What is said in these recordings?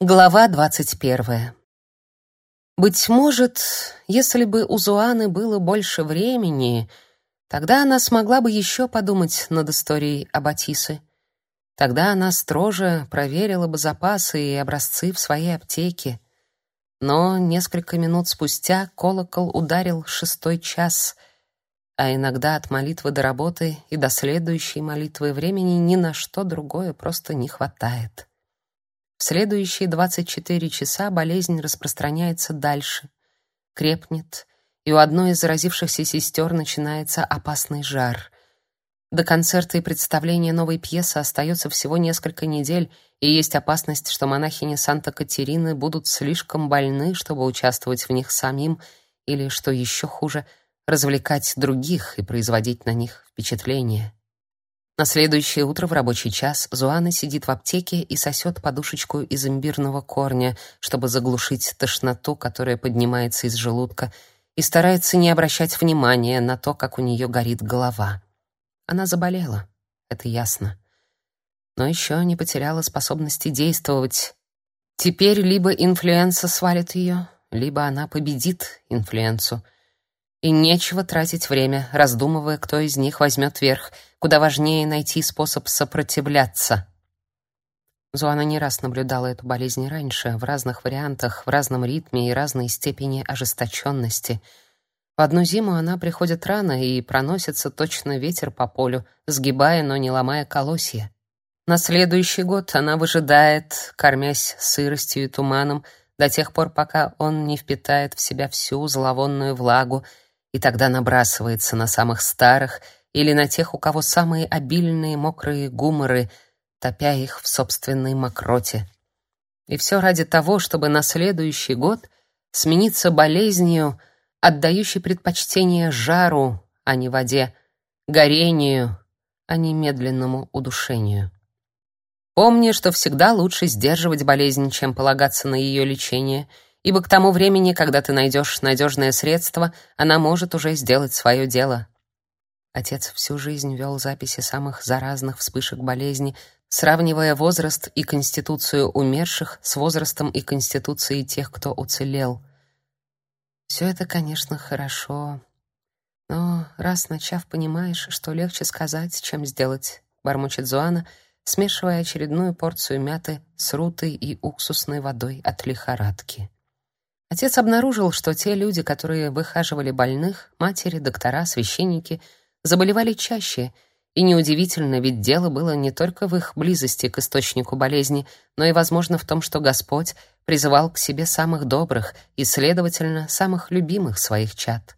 Глава двадцать первая. Быть может, если бы у Зуаны было больше времени, тогда она смогла бы еще подумать над историей Абатисы. Тогда она строже проверила бы запасы и образцы в своей аптеке. Но несколько минут спустя колокол ударил шестой час, а иногда от молитвы до работы и до следующей молитвы времени ни на что другое просто не хватает. В следующие 24 часа болезнь распространяется дальше, крепнет, и у одной из заразившихся сестер начинается опасный жар. До концерта и представления новой пьесы остается всего несколько недель, и есть опасность, что монахини Санта-Катерины будут слишком больны, чтобы участвовать в них самим, или, что еще хуже, развлекать других и производить на них впечатление. На следующее утро в рабочий час Зуана сидит в аптеке и сосет подушечку из имбирного корня, чтобы заглушить тошноту, которая поднимается из желудка, и старается не обращать внимания на то, как у нее горит голова. Она заболела, это ясно. Но еще не потеряла способности действовать. Теперь либо инфлюенса свалит ее, либо она победит инфлюенсу — и нечего тратить время, раздумывая, кто из них возьмет верх. Куда важнее найти способ сопротивляться. Зуана не раз наблюдала эту болезнь раньше, в разных вариантах, в разном ритме и разной степени ожесточенности. В одну зиму она приходит рано и проносится точно ветер по полю, сгибая, но не ломая колосья. На следующий год она выжидает, кормясь сыростью и туманом, до тех пор, пока он не впитает в себя всю зловонную влагу и тогда набрасывается на самых старых или на тех, у кого самые обильные мокрые гуморы, топя их в собственной мокроте. И все ради того, чтобы на следующий год смениться болезнью, отдающей предпочтение жару, а не воде, горению, а не медленному удушению. Помни, что всегда лучше сдерживать болезнь, чем полагаться на ее лечение — ибо к тому времени, когда ты найдешь надежное средство, она может уже сделать свое дело. Отец всю жизнь вел записи самых заразных вспышек болезни, сравнивая возраст и конституцию умерших с возрастом и конституцией тех, кто уцелел. Все это, конечно, хорошо, но раз начав, понимаешь, что легче сказать, чем сделать, бормочет Зуана, смешивая очередную порцию мяты с рутой и уксусной водой от лихорадки. Отец обнаружил, что те люди, которые выхаживали больных, матери, доктора, священники, заболевали чаще, и неудивительно, ведь дело было не только в их близости к источнику болезни, но и, возможно, в том, что Господь призывал к себе самых добрых и, следовательно, самых любимых своих чад.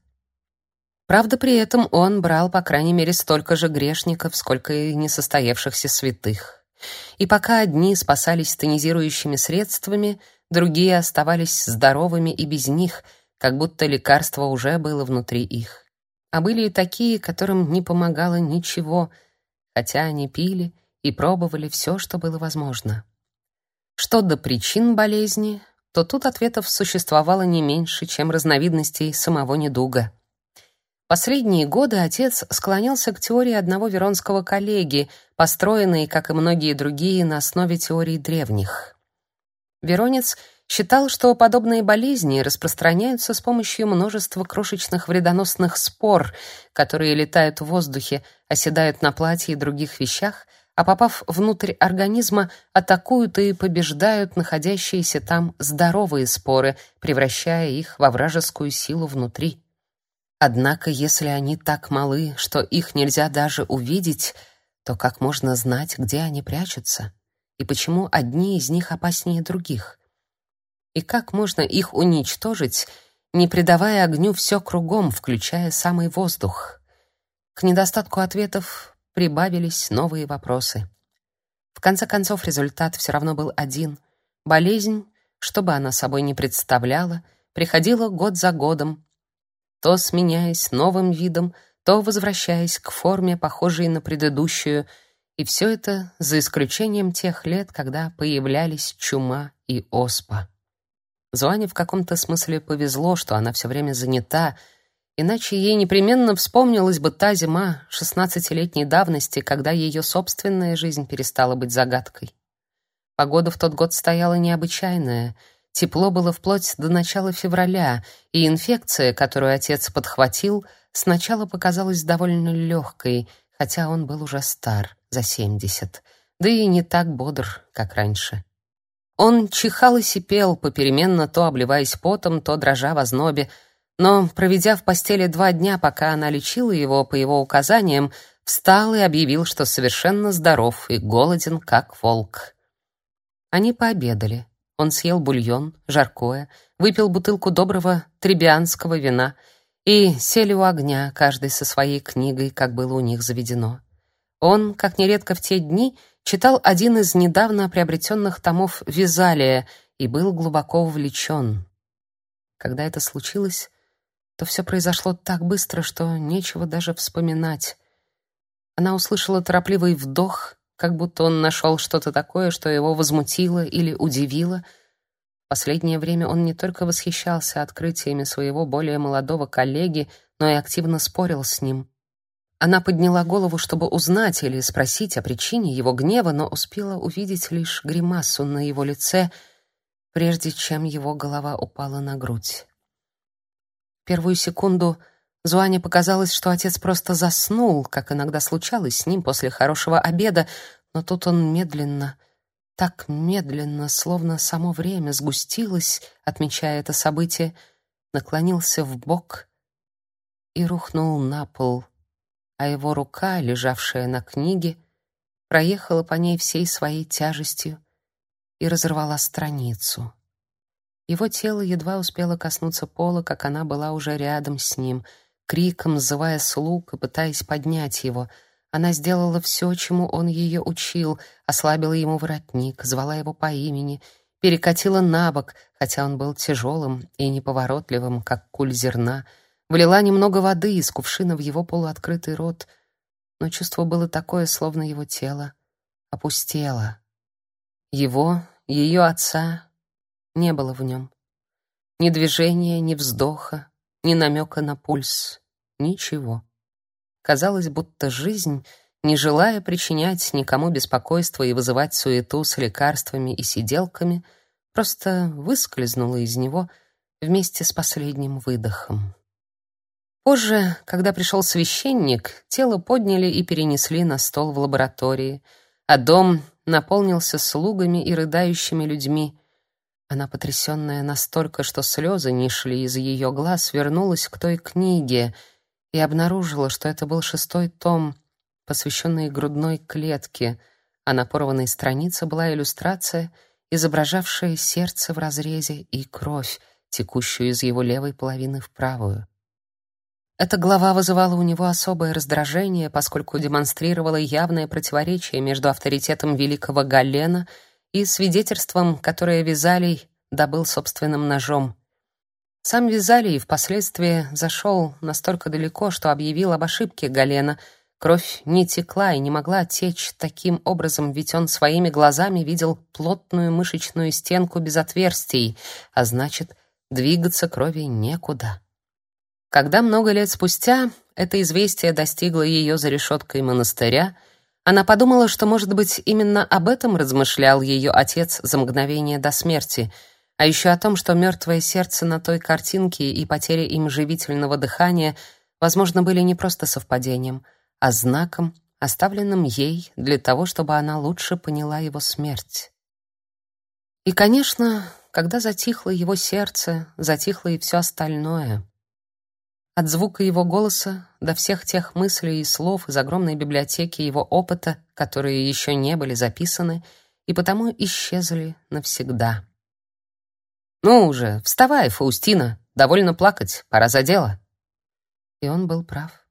Правда, при этом он брал, по крайней мере, столько же грешников, сколько и несостоявшихся святых. И пока одни спасались тонизирующими средствами, другие оставались здоровыми и без них, как будто лекарство уже было внутри их. А были и такие, которым не помогало ничего, хотя они пили и пробовали все, что было возможно. Что до причин болезни, то тут ответов существовало не меньше, чем разновидностей самого недуга. Последние годы отец склонялся к теории одного веронского коллеги, построенной, как и многие другие, на основе теорий древних. Веронец считал, что подобные болезни распространяются с помощью множества крошечных вредоносных спор, которые летают в воздухе, оседают на платье и других вещах, а попав внутрь организма, атакуют и побеждают находящиеся там здоровые споры, превращая их во вражескую силу внутри. Однако, если они так малы, что их нельзя даже увидеть, то как можно знать, где они прячутся? И почему одни из них опаснее других? И как можно их уничтожить, не придавая огню все кругом, включая самый воздух? К недостатку ответов прибавились новые вопросы. В конце концов, результат все равно был один. Болезнь, что бы она собой ни представляла, приходила год за годом, то сменяясь новым видом, то возвращаясь к форме, похожей на предыдущую — и все это за исключением тех лет, когда появлялись чума и оспа. Зуане в каком-то смысле повезло, что она все время занята, иначе ей непременно вспомнилась бы та зима шестнадцатилетней давности, когда ее собственная жизнь перестала быть загадкой. Погода в тот год стояла необычайная. Тепло было вплоть до начала февраля, и инфекция, которую отец подхватил, сначала показалась довольно легкой, хотя он был уже стар, за семьдесят, да и не так бодр, как раньше. Он чихал и сипел, попеременно то обливаясь потом, то дрожа в ознобе, но, проведя в постели два дня, пока она лечила его по его указаниям, встал и объявил, что совершенно здоров и голоден, как волк. Они пообедали. Он съел бульон, жаркое, выпил бутылку доброго требианского вина и сели у огня, каждый со своей книгой, как было у них заведено. Он, как нередко в те дни, читал один из недавно приобретенных томов Визалия и был глубоко увлечен. Когда это случилось, то все произошло так быстро, что нечего даже вспоминать. Она услышала торопливый вдох, как будто он нашел что-то такое, что его возмутило или удивило. Последнее время он не только восхищался открытиями своего более молодого коллеги, но и активно спорил с ним. Она подняла голову, чтобы узнать или спросить о причине его гнева, но успела увидеть лишь гримасу на его лице, прежде чем его голова упала на грудь. Первую секунду Зуане показалось, что отец просто заснул, как иногда случалось с ним после хорошего обеда, но тут он медленно, так медленно, словно само время сгустилось, отмечая это событие, наклонился в бок и рухнул на пол а его рука, лежавшая на книге, проехала по ней всей своей тяжестью и разорвала страницу. Его тело едва успело коснуться пола, как она была уже рядом с ним, криком зывая слуг и пытаясь поднять его. Она сделала все, чему он ее учил, ослабила ему воротник, звала его по имени, перекатила на бок, хотя он был тяжелым и неповоротливым, как куль зерна — Влила немного воды из кувшина в его полуоткрытый рот, но чувство было такое, словно его тело опустело. Его, ее отца не было в нем. Ни движения, ни вздоха, ни намека на пульс, ничего. Казалось, будто жизнь, не желая причинять никому беспокойство и вызывать суету с лекарствами и сиделками, просто выскользнула из него вместе с последним выдохом. Позже, когда пришел священник, тело подняли и перенесли на стол в лаборатории, а дом наполнился слугами и рыдающими людьми. Она, потрясенная настолько, что слезы не шли из ее глаз, вернулась к той книге и обнаружила, что это был шестой том, посвященный грудной клетке, а на порванной странице была иллюстрация, изображавшая сердце в разрезе и кровь, текущую из его левой половины в правую. Эта глава вызывала у него особое раздражение, поскольку демонстрировала явное противоречие между авторитетом великого Галлена и свидетельством, которое Визалий добыл собственным ножом. Сам Визалий впоследствии зашел настолько далеко, что объявил об ошибке Галена. Кровь не текла и не могла течь таким образом, ведь он своими глазами видел плотную мышечную стенку без отверстий, а значит, двигаться крови некуда. Когда много лет спустя это известие достигло ее за решеткой монастыря, она подумала, что, может быть, именно об этом размышлял ее отец за мгновение до смерти, а еще о том, что мертвое сердце на той картинке и потеря им живительного дыхания, возможно, были не просто совпадением, а знаком, оставленным ей для того, чтобы она лучше поняла его смерть. И, конечно, когда затихло его сердце, затихло и все остальное — от звука его голоса до всех тех мыслей и слов из огромной библиотеки его опыта, которые еще не были записаны и потому исчезли навсегда. «Ну уже, вставай, Фаустина, довольно плакать, пора за дело». И он был прав.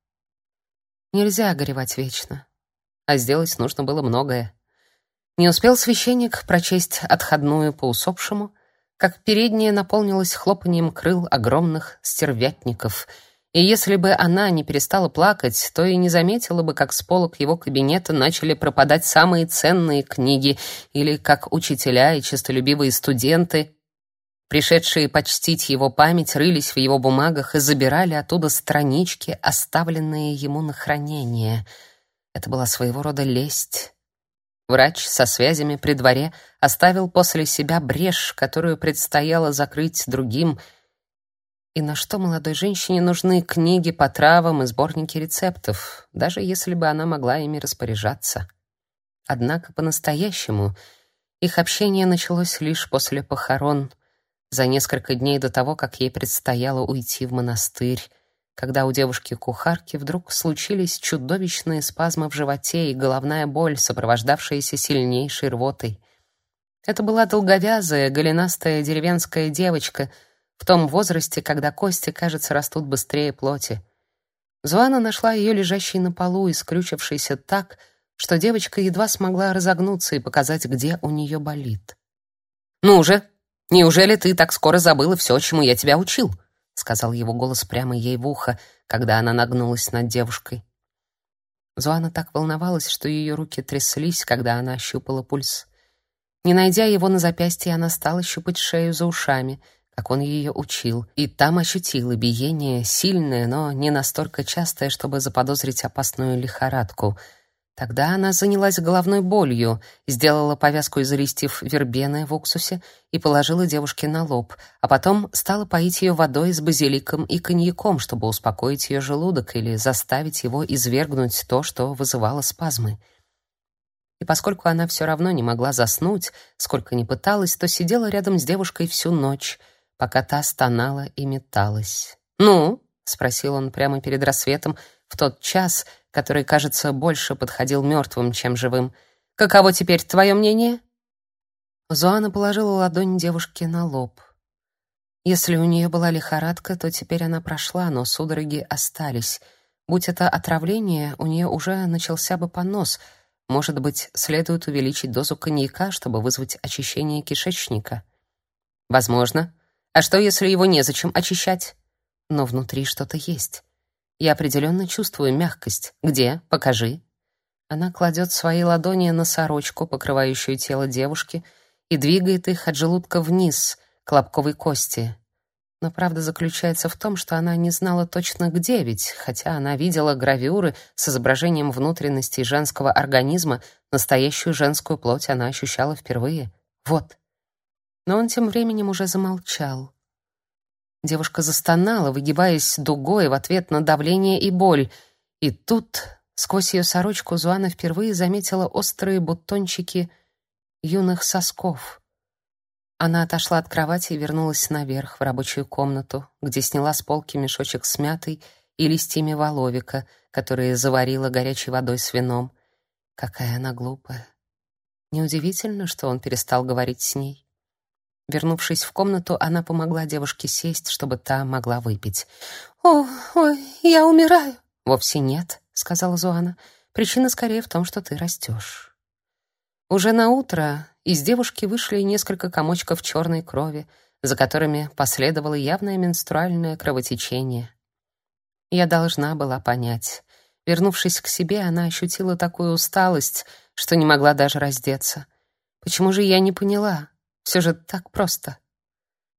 Нельзя горевать вечно, а сделать нужно было многое. Не успел священник прочесть отходную по усопшему, как передняя наполнилась хлопанием крыл огромных стервятников — и если бы она не перестала плакать, то и не заметила бы, как с полок его кабинета начали пропадать самые ценные книги, или как учителя и честолюбивые студенты, пришедшие почтить его память, рылись в его бумагах и забирали оттуда странички, оставленные ему на хранение. Это была своего рода лесть. Врач со связями при дворе оставил после себя брешь, которую предстояло закрыть другим. И на что молодой женщине нужны книги по травам и сборники рецептов, даже если бы она могла ими распоряжаться? Однако по-настоящему их общение началось лишь после похорон, за несколько дней до того, как ей предстояло уйти в монастырь, когда у девушки-кухарки вдруг случились чудовищные спазмы в животе и головная боль, сопровождавшаяся сильнейшей рвотой. Это была долговязая, голенастая деревенская девочка в том возрасте, когда кости, кажется, растут быстрее плоти. Зуана нашла ее лежащей на полу и скрючившейся так, что девочка едва смогла разогнуться и показать, где у нее болит. «Ну же, неужели ты так скоро забыла все, чему я тебя учил?» — сказал его голос прямо ей в ухо, когда она нагнулась над девушкой. Зуана так волновалась, что ее руки тряслись, когда она ощупала пульс. Не найдя его на запястье, она стала щупать шею за ушами, как он ее учил, и там ощутила биение, сильное, но не настолько частое, чтобы заподозрить опасную лихорадку — Тогда она занялась головной болью, сделала повязку из листьев вербены в уксусе и положила девушке на лоб, а потом стала поить ее водой с базиликом и коньяком, чтобы успокоить ее желудок или заставить его извергнуть то, что вызывало спазмы. И поскольку она все равно не могла заснуть, сколько ни пыталась, то сидела рядом с девушкой всю ночь, пока та стонала и металась. «Ну?» — спросил он прямо перед рассветом, в тот час, который, кажется, больше подходил мертвым, чем живым. Каково теперь твое мнение? Зоана положила ладонь девушке на лоб. Если у нее была лихорадка, то теперь она прошла, но судороги остались. Будь это отравление, у нее уже начался бы понос. Может быть, следует увеличить дозу коньяка, чтобы вызвать очищение кишечника? Возможно. А что, если его незачем очищать? Но внутри что-то есть. Я определенно чувствую мягкость. Где? Покажи. Она кладет свои ладони на сорочку, покрывающую тело девушки, и двигает их от желудка вниз, к лобковой кости. Но правда заключается в том, что она не знала точно где, ведь хотя она видела гравюры с изображением внутренностей женского организма, настоящую женскую плоть она ощущала впервые. Вот. Но он тем временем уже замолчал. Девушка застонала, выгибаясь дугой в ответ на давление и боль. И тут, сквозь ее сорочку, Зуана впервые заметила острые бутончики юных сосков. Она отошла от кровати и вернулась наверх в рабочую комнату, где сняла с полки мешочек с мятой и листьями воловика, которые заварила горячей водой с вином. Какая она глупая. Неудивительно, что он перестал говорить с ней. Вернувшись в комнату, она помогла девушке сесть, чтобы та могла выпить. «О, ой, я умираю!» «Вовсе нет», — сказала Зуана. «Причина скорее в том, что ты растешь». Уже на утро из девушки вышли несколько комочков черной крови, за которыми последовало явное менструальное кровотечение. Я должна была понять. Вернувшись к себе, она ощутила такую усталость, что не могла даже раздеться. Почему же я не поняла? Все же так просто.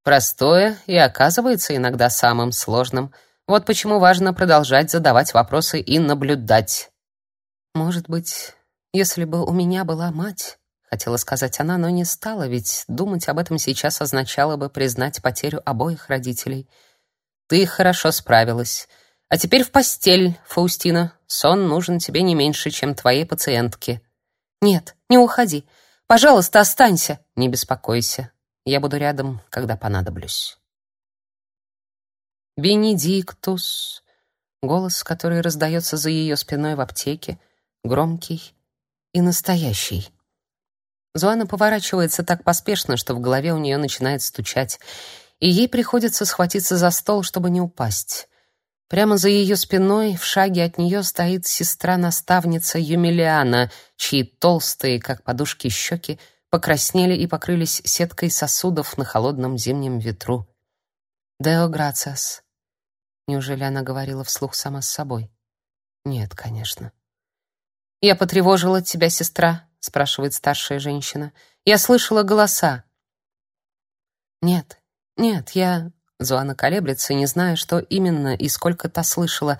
Простое и оказывается иногда самым сложным. Вот почему важно продолжать задавать вопросы и наблюдать. Может быть, если бы у меня была мать, хотела сказать она, но не стала, ведь думать об этом сейчас означало бы признать потерю обоих родителей. Ты хорошо справилась. А теперь в постель, Фаустина. Сон нужен тебе не меньше, чем твоей пациентке. Нет, не уходи. Пожалуйста, останься. Не беспокойся. Я буду рядом, когда понадоблюсь. Бенедиктус. Голос, который раздается за ее спиной в аптеке, громкий и настоящий. Зоана поворачивается так поспешно, что в голове у нее начинает стучать, и ей приходится схватиться за стол, чтобы не упасть. Прямо за ее спиной, в шаге от нее, стоит сестра-наставница Юмилиана, чьи толстые, как подушки, щеки покраснели и покрылись сеткой сосудов на холодном зимнем ветру. «Део грациас». Неужели она говорила вслух сама с собой? Нет, конечно. «Я потревожила тебя, сестра?» — спрашивает старшая женщина. «Я слышала голоса». «Нет, нет, я...» Зоана колеблется, не зная, что именно и сколько та слышала.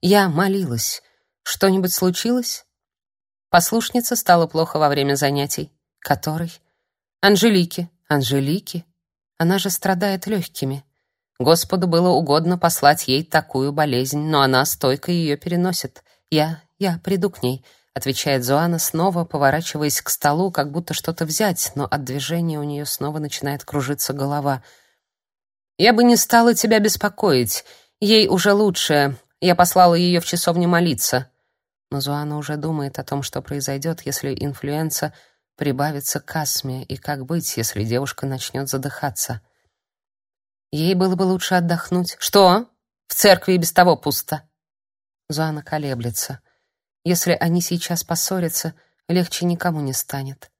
«Я молилась. Что-нибудь случилось?» Послушница стала плохо во время занятий. Которой? Анжелики. Анжелики? Она же страдает легкими. Господу было угодно послать ей такую болезнь, но она стойко ее переносит. Я, я приду к ней, отвечает Зоана, снова поворачиваясь к столу, как будто что-то взять, но от движения у нее снова начинает кружиться голова. Я бы не стала тебя беспокоить. Ей уже лучше. Я послала ее в часовню молиться. Но Зоана уже думает о том, что произойдет, если инфлюенса прибавится к астме, и как быть, если девушка начнет задыхаться. Ей было бы лучше отдохнуть. Что? В церкви и без того пусто. Зоана колеблется. Если они сейчас поссорятся, легче никому не станет.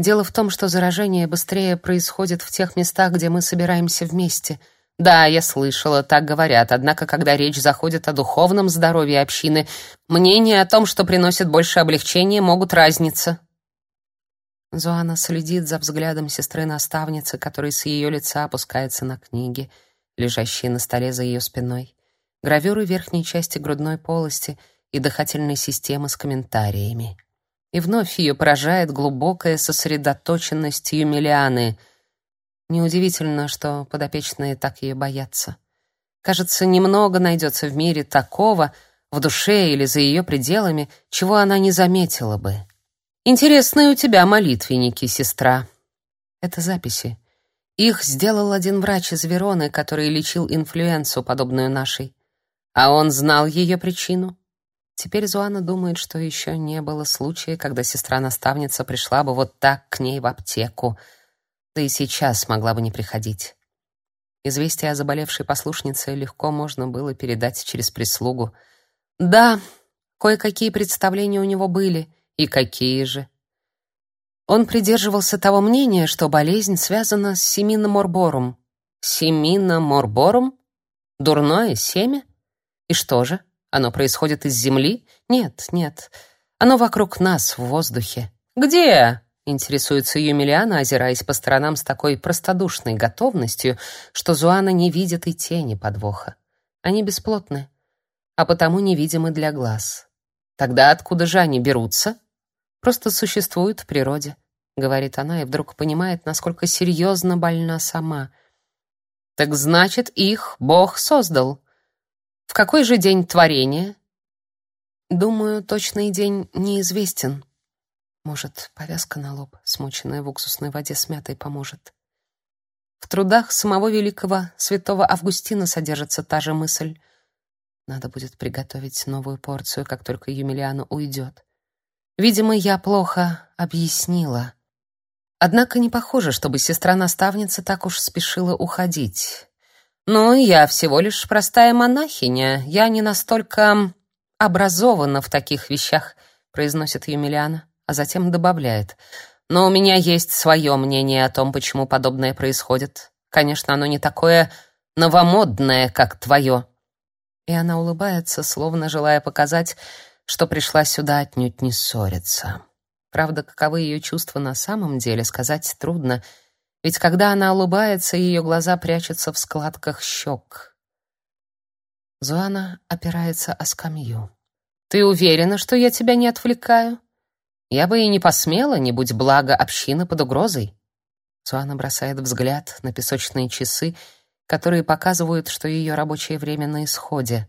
Дело в том, что заражение быстрее происходит в тех местах, где мы собираемся вместе. Да, я слышала, так говорят, однако когда речь заходит о духовном здоровье общины, мнения о том, что приносит больше облегчения, могут разниться. Зоана следит за взглядом сестры-наставницы, который с ее лица опускается на книги, лежащие на столе за ее спиной, гравюры верхней части грудной полости и дыхательной системы с комментариями. И вновь ее поражает глубокая сосредоточенность Юмилианы. Неудивительно, что подопечные так ее боятся. Кажется, немного найдется в мире такого, в душе или за ее пределами, чего она не заметила бы. Интересные у тебя молитвенники, сестра. Это записи. Их сделал один врач из Вероны, который лечил инфлюенсу, подобную нашей. А он знал ее причину. Теперь Зуана думает, что еще не было случая, когда сестра-наставница пришла бы вот так к ней в аптеку. Да и сейчас могла бы не приходить. Известие о заболевшей послушнице легко можно было передать через прислугу. Да, кое-какие представления у него были — и какие же? Он придерживался того мнения, что болезнь связана с семиноморборум. Семиноморборум? Дурное семя? И что же? Оно происходит из земли? Нет, нет. Оно вокруг нас, в воздухе. Где? Интересуется Юмилиана, озираясь по сторонам с такой простодушной готовностью, что Зуана не видит и тени подвоха. Они бесплотны, а потому невидимы для глаз. Тогда откуда же они берутся? Просто существуют в природе, говорит она и вдруг понимает, насколько серьезно больна сама. Так значит, их Бог создал. В какой же день творения? Думаю, точный день неизвестен. Может, повязка на лоб, смоченная в уксусной воде с поможет. В трудах самого великого святого Августина содержится та же мысль. Надо будет приготовить новую порцию, как только Юмилиана уйдет. Видимо, я плохо объяснила. Однако не похоже, чтобы сестра-наставница так уж спешила уходить. «Ну, я всего лишь простая монахиня. Я не настолько образована в таких вещах», — произносит Юмилиана, а затем добавляет. «Но у меня есть свое мнение о том, почему подобное происходит. Конечно, оно не такое новомодное, как твое». И она улыбается, словно желая показать, что пришла сюда отнюдь не ссориться. Правда, каковы ее чувства на самом деле, сказать трудно, ведь когда она улыбается, ее глаза прячутся в складках щек. Зуана опирается о скамью. «Ты уверена, что я тебя не отвлекаю? Я бы и не посмела, не будь благо общины под угрозой». Зуана бросает взгляд на песочные часы, которые показывают, что ее рабочее время на исходе.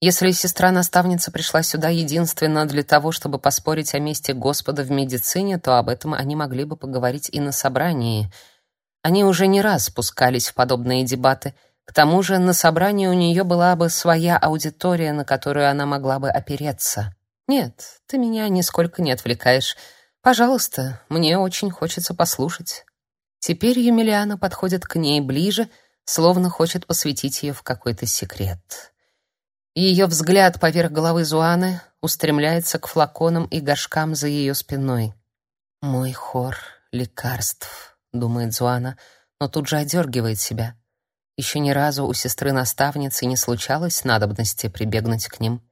Если сестра-наставница пришла сюда единственно для того, чтобы поспорить о месте Господа в медицине, то об этом они могли бы поговорить и на собрании. Они уже не раз спускались в подобные дебаты. К тому же на собрании у нее была бы своя аудитория, на которую она могла бы опереться. «Нет, ты меня нисколько не отвлекаешь. Пожалуйста, мне очень хочется послушать». Теперь Юмилиана подходит к ней ближе, словно хочет посвятить ее в какой-то секрет. Ее взгляд поверх головы Зуаны устремляется к флаконам и горшкам за ее спиной. «Мой хор лекарств», — думает Зуана, но тут же одергивает себя. Еще ни разу у сестры-наставницы не случалось надобности прибегнуть к ним.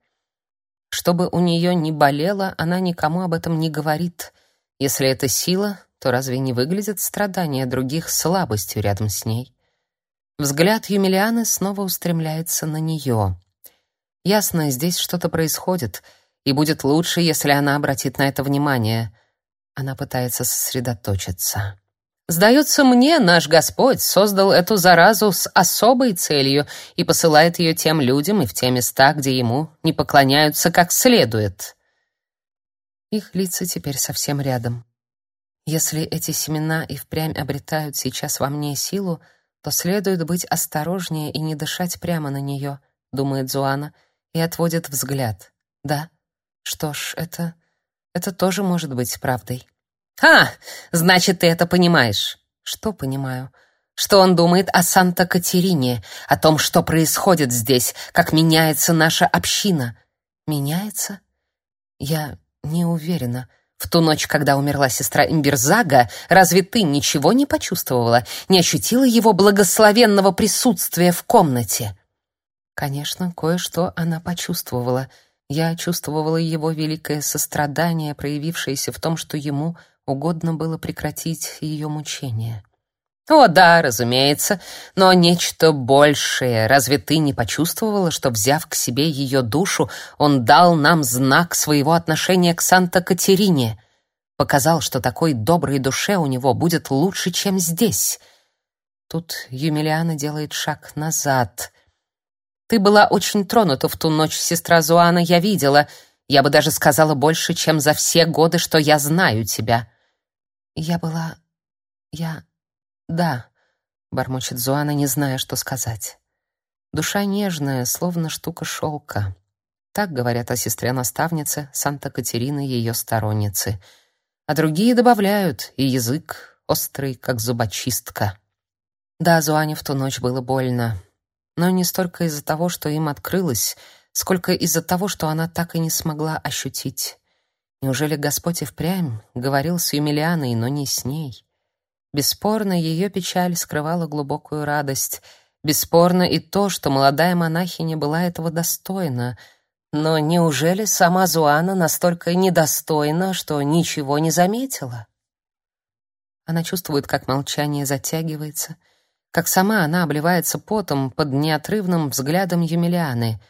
Чтобы у нее не болело, она никому об этом не говорит. Если это сила, то разве не выглядят страдания других слабостью рядом с ней? Взгляд Юмилианы снова устремляется на нее. Ясно, здесь что-то происходит, и будет лучше, если она обратит на это внимание. Она пытается сосредоточиться. Сдается мне, наш Господь создал эту заразу с особой целью и посылает ее тем людям и в те места, где ему не поклоняются как следует. Их лица теперь совсем рядом. Если эти семена и впрямь обретают сейчас во мне силу, то следует быть осторожнее и не дышать прямо на нее, думает Зуана и отводит взгляд. Да. Что ж, это это тоже может быть правдой. А, значит, ты это понимаешь. Что понимаю? Что он думает о Санта-Катерине, о том, что происходит здесь, как меняется наша община. Меняется? Я не уверена. В ту ночь, когда умерла сестра Имберзага, разве ты ничего не почувствовала, не ощутила его благословенного присутствия в комнате? Конечно, кое-что она почувствовала. Я чувствовала его великое сострадание, проявившееся в том, что ему угодно было прекратить ее мучения. О, да, разумеется, но нечто большее. Разве ты не почувствовала, что, взяв к себе ее душу, он дал нам знак своего отношения к Санта-Катерине? Показал, что такой доброй душе у него будет лучше, чем здесь. Тут Юмилиана делает шаг назад. Ты была очень тронута в ту ночь, сестра Зуана, я видела. Я бы даже сказала больше, чем за все годы, что я знаю тебя. Я была... я... «Да», — бормочет Зуана, не зная, что сказать. «Душа нежная, словно штука шелка». Так говорят о сестре-наставнице Санта-Катерины ее сторонницы. А другие добавляют, и язык острый, как зубочистка. Да, Зуане в ту ночь было больно, но не столько из-за того, что им открылось, сколько из-за того, что она так и не смогла ощутить. Неужели Господь и впрямь говорил с Юмилианой, но не с ней? Бесспорно, ее печаль скрывала глубокую радость. Бесспорно и то, что молодая монахиня была этого достойна. Но неужели сама Зуана настолько недостойна, что ничего не заметила? Она чувствует, как молчание затягивается, как сама она обливается потом под неотрывным взглядом Юмилианы.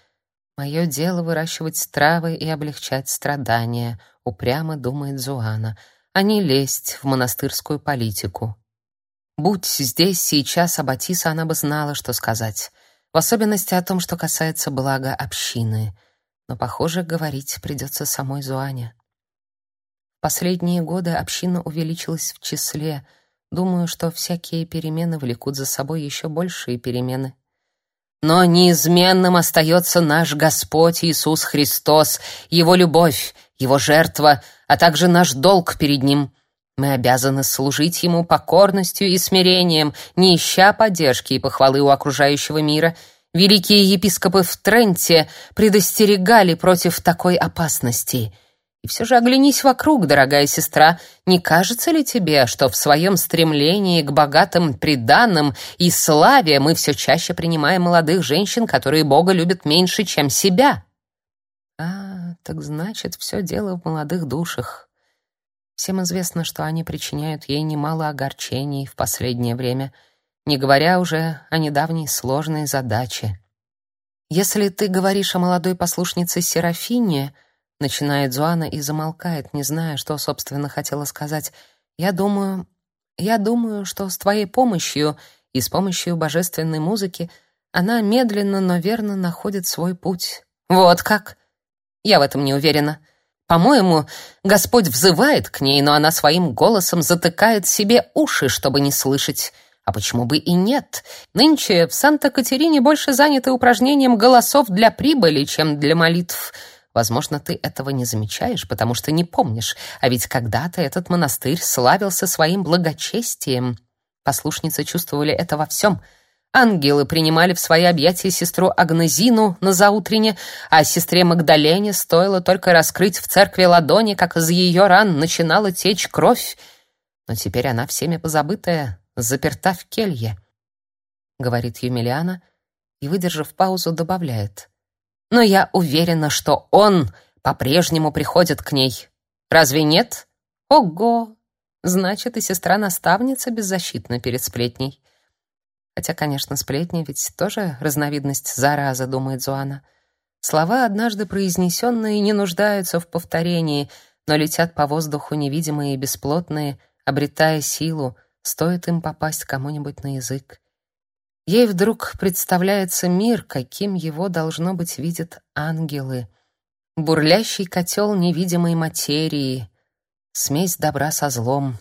«Мое дело выращивать травы и облегчать страдания», — упрямо думает Зуана — а не лезть в монастырскую политику. Будь здесь сейчас Аббатиса, она бы знала, что сказать, в особенности о том, что касается блага общины. Но, похоже, говорить придется самой Зуане. Последние годы община увеличилась в числе. Думаю, что всякие перемены влекут за собой еще большие перемены. Но неизменным остается наш Господь Иисус Христос, Его любовь, Его жертва, а также наш долг перед Ним. Мы обязаны служить Ему покорностью и смирением, не ища поддержки и похвалы у окружающего мира. Великие епископы в Тренте предостерегали против такой опасности — и все же оглянись вокруг, дорогая сестра. Не кажется ли тебе, что в своем стремлении к богатым приданым и славе мы все чаще принимаем молодых женщин, которые Бога любят меньше, чем себя? А, так значит, все дело в молодых душах. Всем известно, что они причиняют ей немало огорчений в последнее время, не говоря уже о недавней сложной задаче. Если ты говоришь о молодой послушнице Серафине, Начинает Зуана и замолкает, не зная, что, собственно, хотела сказать. «Я думаю... Я думаю, что с твоей помощью и с помощью божественной музыки она медленно, но верно находит свой путь». «Вот как?» «Я в этом не уверена». По-моему, Господь взывает к ней, но она своим голосом затыкает себе уши, чтобы не слышать. А почему бы и нет? Нынче в Санта-Катерине больше заняты упражнением голосов для прибыли, чем для молитв. Возможно, ты этого не замечаешь, потому что не помнишь, а ведь когда-то этот монастырь славился своим благочестием. Послушницы чувствовали это во всем. Ангелы принимали в свои объятия сестру Агнезину на заутрене, а сестре Магдалене стоило только раскрыть в церкви ладони, как из ее ран начинала течь кровь. Но теперь она всеми позабытая, заперта в келье, — говорит Юмилиана и, выдержав паузу, добавляет — но я уверена, что он по-прежнему приходит к ней. Разве нет? Ого! Значит, и сестра-наставница беззащитна перед сплетней. Хотя, конечно, сплетни ведь тоже разновидность заразы, думает Зуана. Слова, однажды произнесенные, не нуждаются в повторении, но летят по воздуху невидимые и бесплотные, обретая силу, стоит им попасть кому-нибудь на язык. Ей вдруг представляется мир, каким его, должно быть, видят ангелы. Бурлящий котел невидимой материи, смесь добра со злом.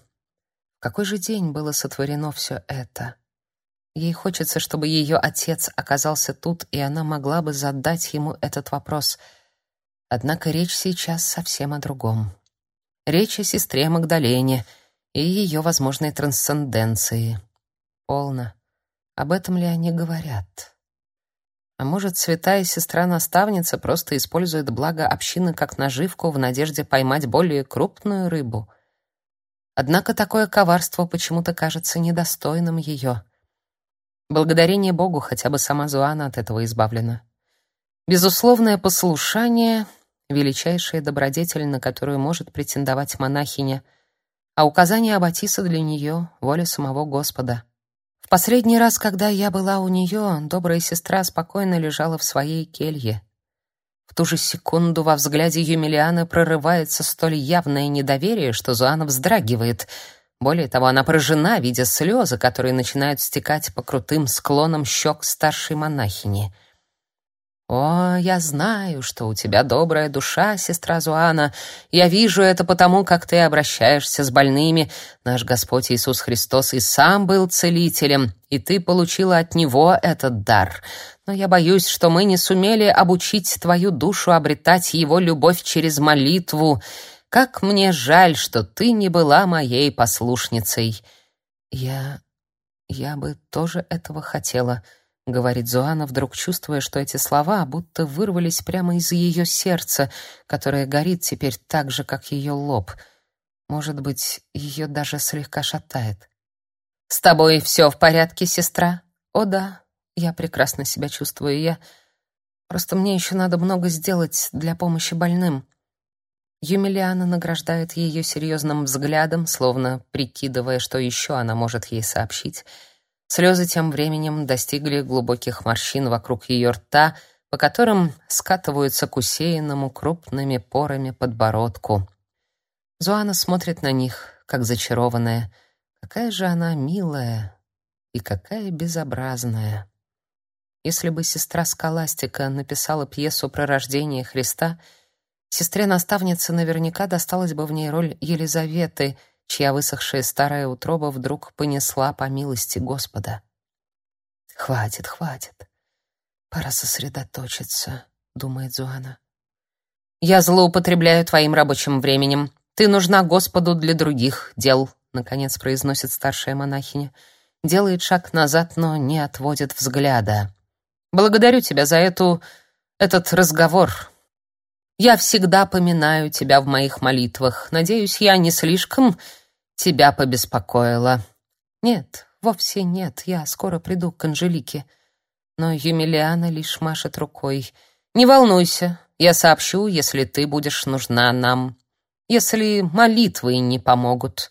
В какой же день было сотворено все это? Ей хочется, чтобы ее отец оказался тут, и она могла бы задать ему этот вопрос. Однако речь сейчас совсем о другом. Речь о сестре Магдалене и ее возможной трансценденции. Полно. Об этом ли они говорят? А может, святая сестра-наставница просто использует благо общины как наживку в надежде поймать более крупную рыбу? Однако такое коварство почему-то кажется недостойным ее. Благодарение Богу, хотя бы сама Зуана от этого избавлена. Безусловное послушание — величайшая добродетель, на которую может претендовать монахиня, а указание Аббатиса для нее — воля самого Господа. В последний раз, когда я была у нее, добрая сестра спокойно лежала в своей келье. В ту же секунду во взгляде Юмилианы прорывается столь явное недоверие, что Зуана вздрагивает — более того, она поражена, видя слезы, которые начинают стекать по крутым склонам щек старшей монахини. «О, я знаю, что у тебя добрая душа, сестра Зуана. Я вижу это потому, как ты обращаешься с больными. Наш Господь Иисус Христос и сам был целителем, и ты получила от Него этот дар. Но я боюсь, что мы не сумели обучить твою душу обретать Его любовь через молитву». Как мне жаль, что ты не была моей послушницей. Я я бы тоже этого хотела, говорит Зуана, вдруг чувствуя, что эти слова будто вырвались прямо из ее сердца, которое горит теперь так же, как ее лоб. Может быть, ее даже слегка шатает. С тобой все в порядке, сестра? О да, я прекрасно себя чувствую. Я просто мне еще надо много сделать для помощи больным. Юмилиана награждает ее серьезным взглядом, словно прикидывая, что еще она может ей сообщить. Слезы тем временем достигли глубоких морщин вокруг ее рта, по которым скатываются к усеянному крупными порами подбородку. Зуана смотрит на них, как зачарованная. Какая же она милая и какая безобразная. Если бы сестра Скаластика написала пьесу про рождение Христа — Сестре-наставнице наверняка досталась бы в ней роль Елизаветы, чья высохшая старая утроба вдруг понесла по милости Господа. «Хватит, хватит. Пора сосредоточиться», — думает Зуана. «Я злоупотребляю твоим рабочим временем. Ты нужна Господу для других дел», — наконец произносит старшая монахиня. Делает шаг назад, но не отводит взгляда. «Благодарю тебя за эту... этот разговор. Я всегда поминаю тебя в моих молитвах. Надеюсь, я не слишком тебя побеспокоила. Нет, вовсе нет. Я скоро приду к Анжелике. Но Юмилиана лишь машет рукой. Не волнуйся, я сообщу, если ты будешь нужна нам. Если молитвы не помогут.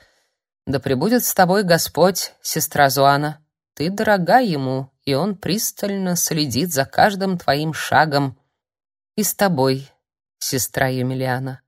Да пребудет с тобой Господь, сестра Зуана. Ты дорога ему, и он пристально следит за каждым твоим шагом. И с тобой, сестра Емельяна.